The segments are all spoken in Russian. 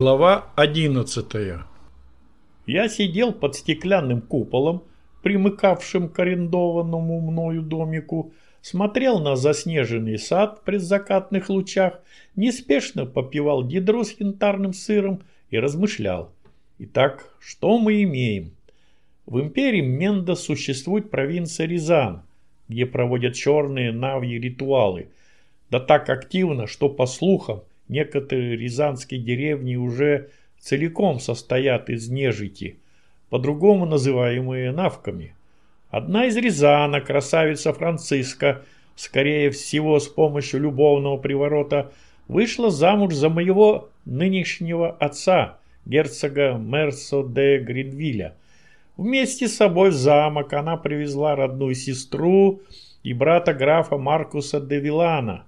Глава 11 Я сидел под стеклянным куполом, примыкавшим к арендованному мною домику, смотрел на заснеженный сад в предзакатных лучах, неспешно попивал гидро с янтарным сыром и размышлял. Итак, что мы имеем? В империи Менда существует провинция Рязан, где проводят черные навьи ритуалы, да так активно, что, по слухам, Некоторые рязанские деревни уже целиком состоят из нежити, по-другому называемые навками. Одна из Рязана, красавица Франциска, скорее всего с помощью любовного приворота, вышла замуж за моего нынешнего отца, герцога Мерсо де Гринвилля. Вместе с собой в замок она привезла родную сестру и брата графа Маркуса де Вилана –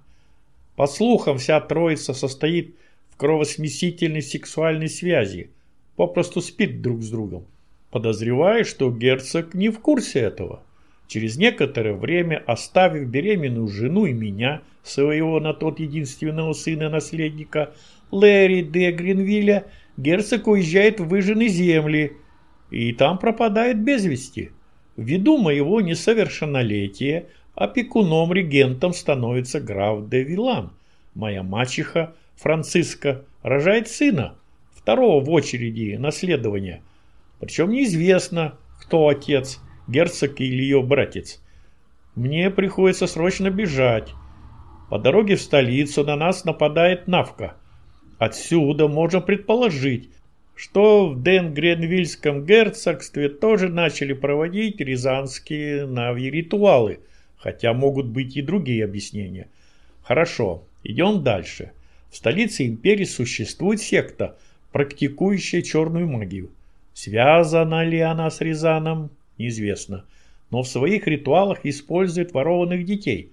по слухам, вся троица состоит в кровосмесительной сексуальной связи, попросту спит друг с другом. Подозреваю, что герцог не в курсе этого. Через некоторое время, оставив беременную жену и меня, своего на тот единственного сына-наследника, Лэри де Гринвилля, герцог уезжает в выжженные земли и там пропадает без вести. Ввиду моего несовершеннолетия – Опекуном-регентом становится граф де Вилан. Моя мачеха Франциска рожает сына, второго в очереди наследования. Причем неизвестно, кто отец, герцог или ее братец. Мне приходится срочно бежать. По дороге в столицу на нас нападает Навка. Отсюда можно предположить, что в Денгренвильском герцогстве тоже начали проводить рязанские навьи ритуалы – Хотя могут быть и другие объяснения. Хорошо, идем дальше. В столице империи существует секта, практикующая черную магию. Связана ли она с Рязаном, неизвестно. Но в своих ритуалах использует ворованных детей.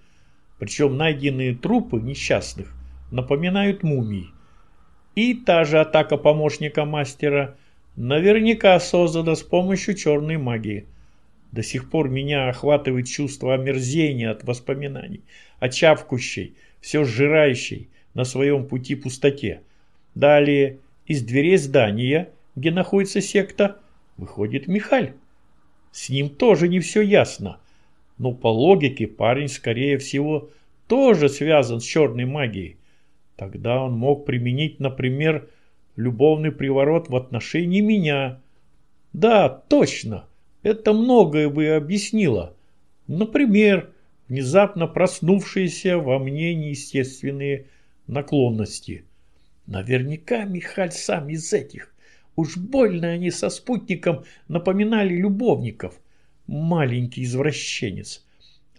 Причем найденные трупы несчастных напоминают мумии. И та же атака помощника мастера наверняка создана с помощью черной магии – до сих пор меня охватывает чувство омерзения от воспоминаний, о чавкущей, все сжирающей на своем пути пустоте. Далее из дверей здания, где находится секта, выходит Михаль. С ним тоже не все ясно, но по логике парень, скорее всего, тоже связан с черной магией. Тогда он мог применить, например, любовный приворот в отношении меня. Да, точно. Это многое бы объяснило. Например, внезапно проснувшиеся во мне неестественные наклонности. Наверняка Михаль сам из этих. Уж больно они со спутником напоминали любовников. Маленький извращенец.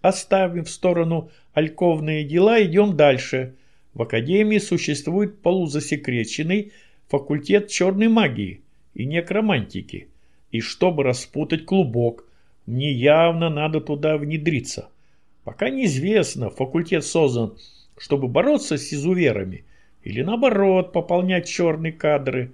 Оставим в сторону альковные дела, идем дальше. В Академии существует полузасекреченный факультет черной магии и некромантики. И чтобы распутать клубок, мне явно надо туда внедриться. Пока неизвестно, факультет создан, чтобы бороться с изуверами или наоборот пополнять черные кадры.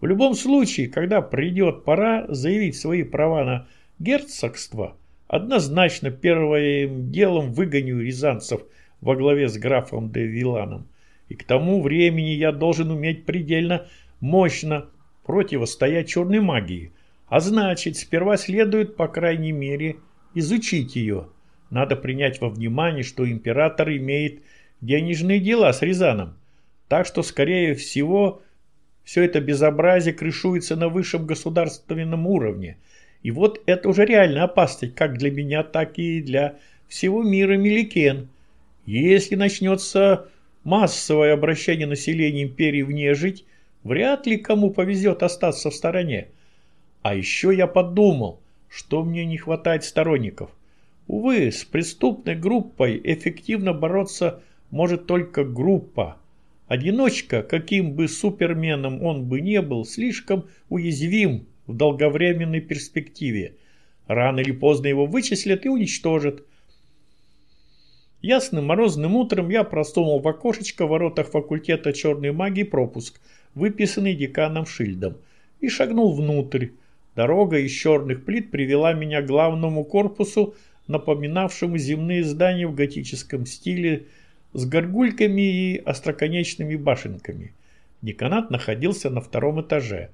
В любом случае, когда придет пора заявить свои права на герцогство, однозначно первым делом выгоню рязанцев во главе с графом де Виланом. И к тому времени я должен уметь предельно мощно противостоять черной магии – а значит, сперва следует, по крайней мере, изучить ее. Надо принять во внимание, что император имеет денежные дела с Рязаном. Так что, скорее всего, все это безобразие крышуется на высшем государственном уровне. И вот это уже реально опасность как для меня, так и для всего мира Меликен. Если начнется массовое обращение населения империи в нежить, вряд ли кому повезет остаться в стороне. А еще я подумал, что мне не хватает сторонников. Увы, с преступной группой эффективно бороться может только группа. Одиночка, каким бы суперменом он бы не был, слишком уязвим в долговременной перспективе. Рано или поздно его вычислят и уничтожат. Ясным морозным утром я просунул в окошечко в воротах факультета черной магии пропуск, выписанный деканом Шильдом, и шагнул внутрь. Дорога из черных плит привела меня к главному корпусу, напоминавшему земные здания в готическом стиле с горгульками и остроконечными башенками. Деканат находился на втором этаже.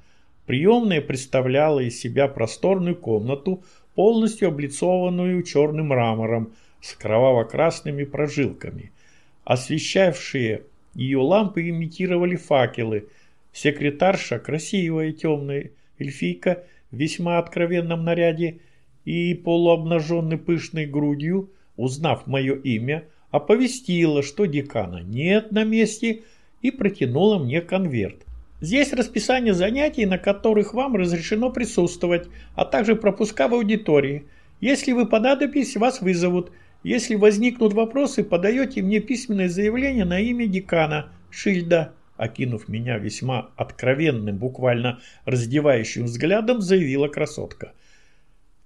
Приемная представляла из себя просторную комнату, полностью облицованную черным мрамором с кроваво-красными прожилками. Освещавшие ее лампы имитировали факелы. Секретарша, красивая темная эльфийка весьма откровенном наряде и полуобнаженной пышной грудью, узнав мое имя, оповестила, что декана нет на месте и протянула мне конверт. Здесь расписание занятий, на которых вам разрешено присутствовать, а также пропуска в аудитории. Если вы понадобитесь, вас вызовут. Если возникнут вопросы, подаете мне письменное заявление на имя декана Шильда. Окинув меня весьма откровенным, буквально раздевающим взглядом, заявила красотка.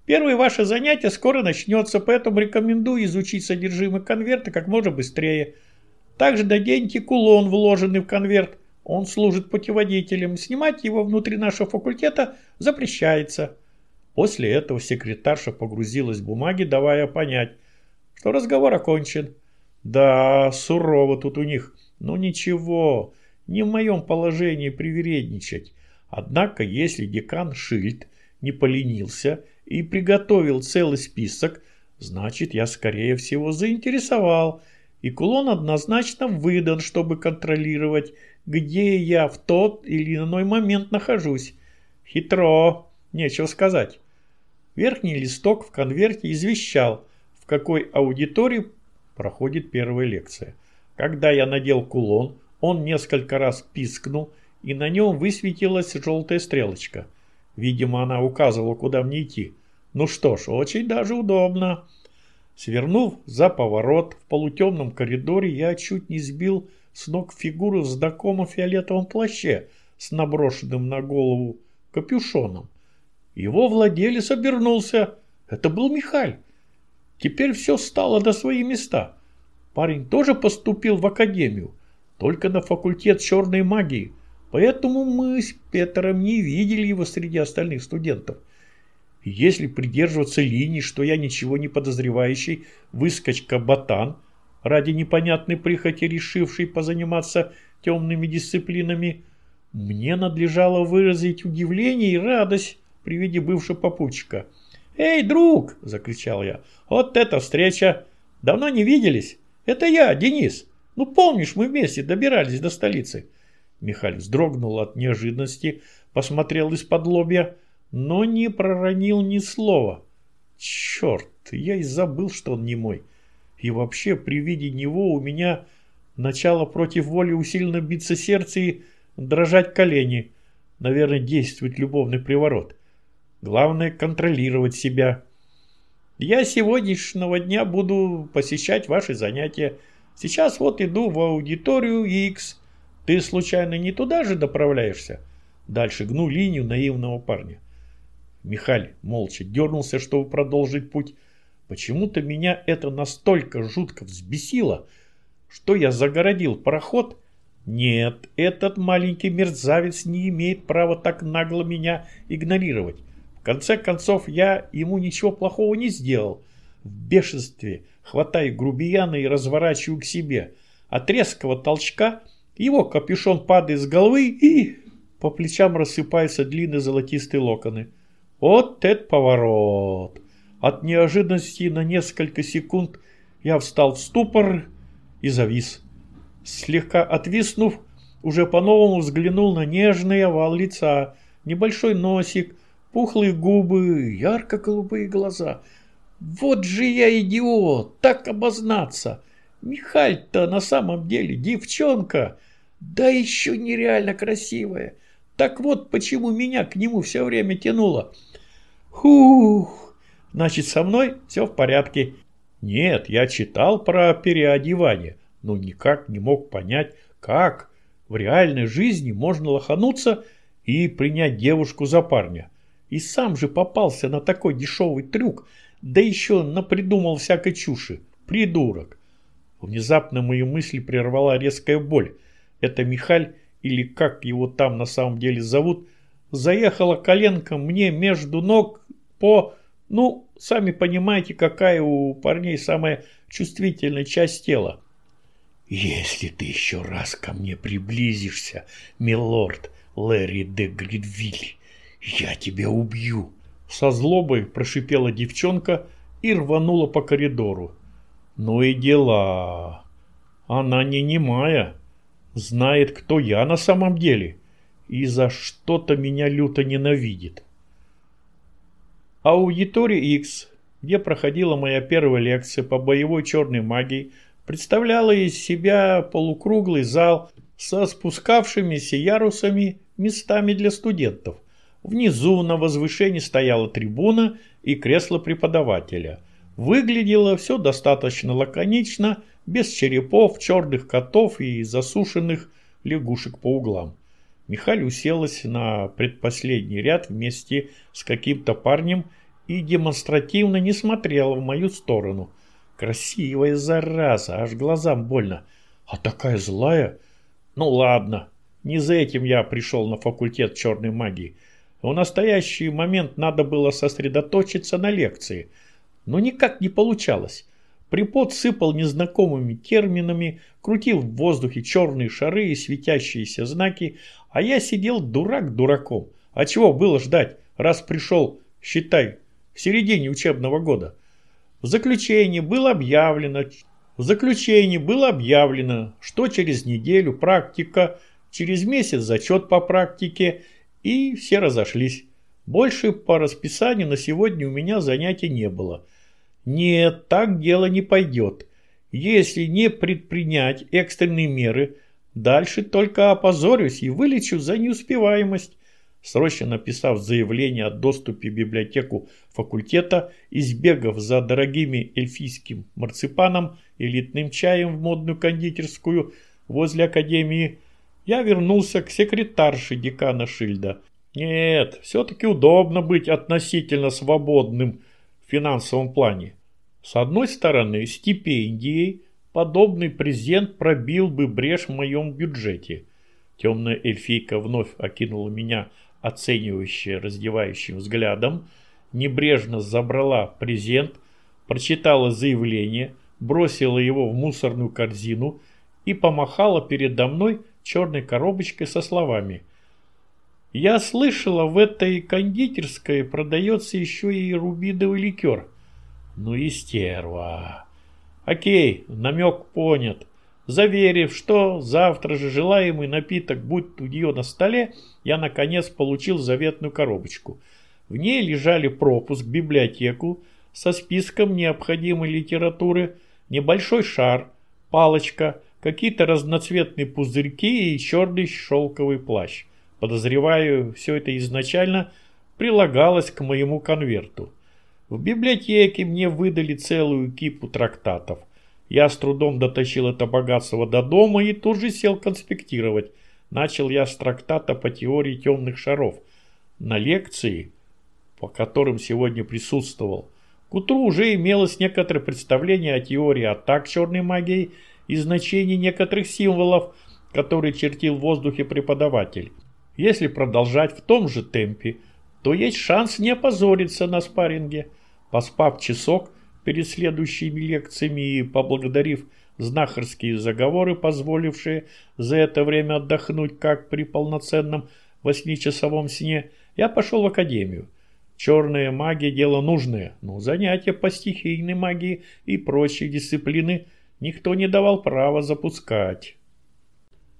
Первое ваше занятие скоро начнется, поэтому рекомендую изучить содержимое конверта как можно быстрее. Также наденьте кулон, вложенный в конверт. Он служит путеводителем. Снимать его внутри нашего факультета запрещается. После этого секретарша погрузилась в бумаги, давая понять, что разговор окончен. Да, сурово тут у них. Ну ничего, не в моем положении привередничать. Однако, если декан Шильд не поленился и приготовил целый список, значит, я, скорее всего, заинтересовал, и кулон однозначно выдан, чтобы контролировать, где я в тот или иной момент нахожусь. Хитро, нечего сказать. Верхний листок в конверте извещал, в какой аудитории проходит первая лекция. Когда я надел кулон, он несколько раз пискнул, и на нем высветилась желтая стрелочка. Видимо, она указывала, куда мне идти. Ну что ж, очень даже удобно. Свернув за поворот в полутемном коридоре, я чуть не сбил с ног фигуру в знакомом фиолетовом плаще с наброшенным на голову капюшоном. Его владелец обернулся. Это был Михаль. Теперь все стало на свои места. Парень тоже поступил в академию, только на факультет черной магии, поэтому мы с Петром не видели его среди остальных студентов. Если придерживаться линии, что я ничего не подозревающий выскочка-ботан, ради непонятной прихоти решивший позаниматься темными дисциплинами, мне надлежало выразить удивление и радость при виде бывшего попутчика. «Эй, друг!» – закричал я. «Вот эта встреча! Давно не виделись? Это я, Денис! Ну, помнишь, мы вместе добирались до столицы?» Михаль вздрогнул от неожиданности, посмотрел из-под лобья, но не проронил ни слова. «Черт, я и забыл, что он не мой. И вообще, при виде него у меня начало против воли усиленно биться сердце и дрожать колени. Наверное, действует любовный приворот. Главное контролировать себя. Я сегодняшнего дня буду посещать ваши занятия. Сейчас вот иду в аудиторию X. Ты случайно не туда же доправляешься? Дальше гну линию наивного парня. Михаль молча дернулся, чтобы продолжить путь. Почему-то меня это настолько жутко взбесило, что я загородил проход. Нет, этот маленький мерзавец не имеет права так нагло меня игнорировать. В конце концов, я ему ничего плохого не сделал. В бешенстве хватаю грубияна и разворачиваю к себе. От резкого толчка его капюшон падает с головы и по плечам рассыпаются длинные золотистые локоны. Вот это поворот! От неожиданности на несколько секунд я встал в ступор и завис. Слегка отвиснув, уже по-новому взглянул на нежный овал лица, небольшой носик, пухлые губы, ярко-голубые глаза. Вот же я идиот, так обознаться. Михаль-то на самом деле девчонка, да еще нереально красивая. Так вот, почему меня к нему все время тянуло. Хух, значит, со мной все в порядке. Нет, я читал про переодевание, но никак не мог понять, как в реальной жизни можно лохануться и принять девушку за парня. И сам же попался на такой дешевый трюк, да еще напридумал всякой чуши. Придурок. Внезапно мои мысли прервала резкая боль. Это Михаль, или как его там на самом деле зовут, заехала коленком мне между ног по... Ну, сами понимаете, какая у парней самая чувствительная часть тела. «Если ты еще раз ко мне приблизишься, милорд Лэри де Гридвиль, я тебя убью!» Со злобой прошипела девчонка и рванула по коридору. «Ну и дела! Она не немая, знает, кто я на самом деле, и за что-то меня люто ненавидит». Аудитория X, где проходила моя первая лекция по боевой черной магии, представляла из себя полукруглый зал со спускавшимися ярусами местами для студентов. Внизу на возвышении стояла трибуна и кресло преподавателя. Выглядело все достаточно лаконично, без черепов, черных котов и засушенных лягушек по углам. Михаль уселась на предпоследний ряд вместе с каким-то парнем и демонстративно не смотрела в мою сторону – Красивая зараза, аж глазам больно. А такая злая. Ну ладно, не за этим я пришел на факультет черной магии. В настоящий момент надо было сосредоточиться на лекции. Но никак не получалось. Препод сыпал незнакомыми терминами, крутил в воздухе черные шары и светящиеся знаки, а я сидел дурак дураком. А чего было ждать, раз пришел, считай, в середине учебного года? В заключении было объявлено, в заключении было объявлено, что через неделю практика, через месяц зачет по практике, и все разошлись. Больше по расписанию на сегодня у меня занятий не было. Нет, так дело не пойдет. Если не предпринять экстренные меры, дальше только опозорюсь и вылечу за неуспеваемость срочно написав заявление о доступе в библиотеку факультета и сбегав за дорогими эльфийским марципаном и литным чаем в модную кондитерскую возле академии, я вернулся к секретарше декана Шильда. Нет, все-таки удобно быть относительно свободным в финансовом плане. С одной стороны, стипендией подобный презент пробил бы брешь в моем бюджете. Темная эльфийка вновь окинула меня оценивающе раздевающим взглядом, небрежно забрала презент, прочитала заявление, бросила его в мусорную корзину и помахала передо мной черной коробочкой со словами «Я слышала, в этой кондитерской продается еще и рубидовый ликер». «Ну и стерва!» «Окей, намек понят». Заверив, что завтра же желаемый напиток будет у нее на столе, я наконец получил заветную коробочку. В ней лежали пропуск в библиотеку со списком необходимой литературы, небольшой шар, палочка, какие-то разноцветные пузырьки и черный шелковый плащ. Подозреваю, все это изначально прилагалось к моему конверту. В библиотеке мне выдали целую кипу трактатов – я с трудом дотащил это богатство до дома и тут же сел конспектировать. Начал я с трактата по теории темных шаров. На лекции, по которым сегодня присутствовал, к утру уже имелось некоторое представление о теории атак черной магией и значении некоторых символов, которые чертил в воздухе преподаватель. Если продолжать в том же темпе, то есть шанс не опозориться на спарринге. Поспав часок, перед следующими лекциями и поблагодарив знахарские заговоры, позволившие за это время отдохнуть, как при полноценном восьмичасовом сне, я пошел в академию. Черная магия – дело нужное, но занятия по стихийной магии и прочие дисциплины никто не давал права запускать.